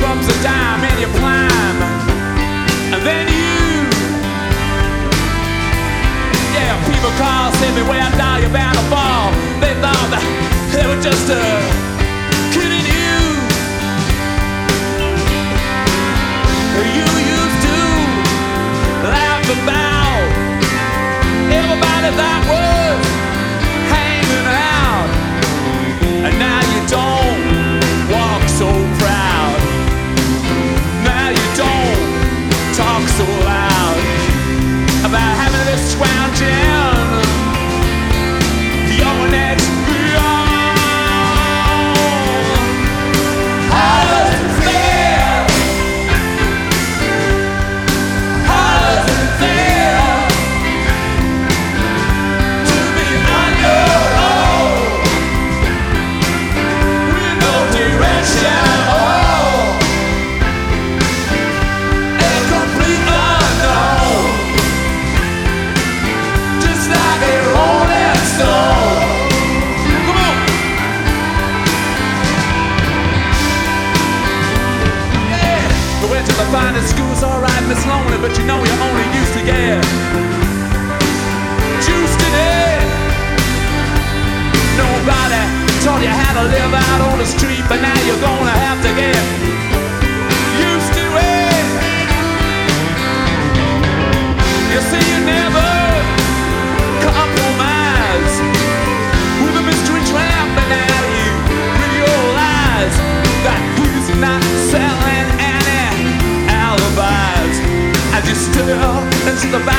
bumps a dime and you climb. And then you, yeah, people call, say me where down you're bound to fall. They thought that they were just uh, kidding you. You used to laugh about everybody that was The finest schools, alright, Miss Lonely, but you know you're only used to get juiced in it. Nobody taught you how to live out on the street, but now you're gonna have to get into the back